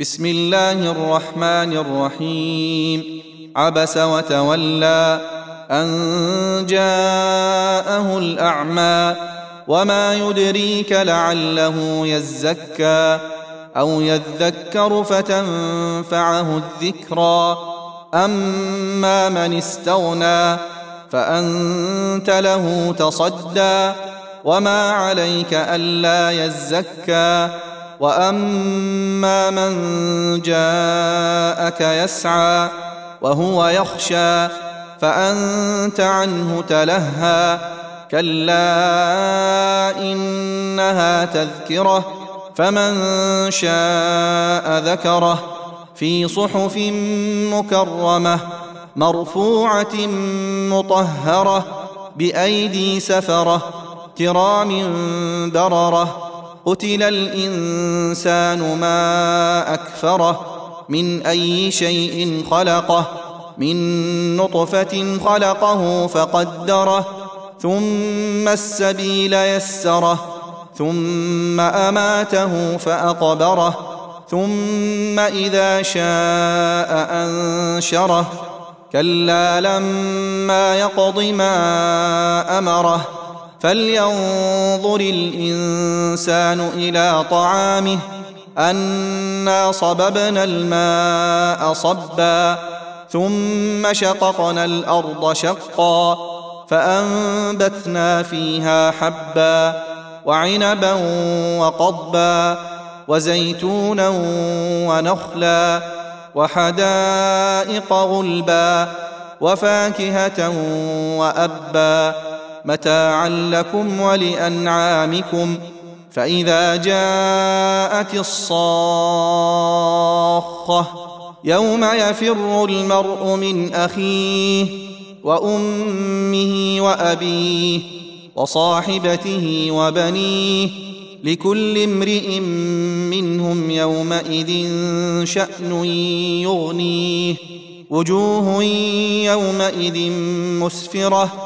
بسم الله الرحمن الرحيم عبس وتولى ان جاءه الاعمى وما يدريك لعله يزكى أو يذكر فتنفعه الذكرى اما من استغنى فانت له تصدى وما عليك الا يزكى واما من جاءك يسعى وهو يخشى فانت عنه تلهى كلا انها تذكره فمن شاء ذكره في صحف مكرمه مرفوعه مطهره بايدي سفره كرام برره قتل الإنسان ما أكفره من أي شيء خلقه من نطفة خلقه فقدره ثم السبيل يسره ثم أماته فأقبره ثم إذا شاء أنشره. كلا لما يقض ما أمره. فلينظر الإنسان إلى طعامه أنا صببنا الماء صبا ثم شققنا الأرض شقا فأنبتنا فيها حبا وعنبا وقضبا وزيتونا ونخلا وحدائق غلبا وفاكهة وأبا متاعا لكم ولأنعامكم فإذا جاءت الصاخة يوم يفر المرء من أخيه وأمه وأبيه وصاحبته وبنيه لكل امرئ منهم يومئذ شأن يغنيه وجوه يومئذ مسفرة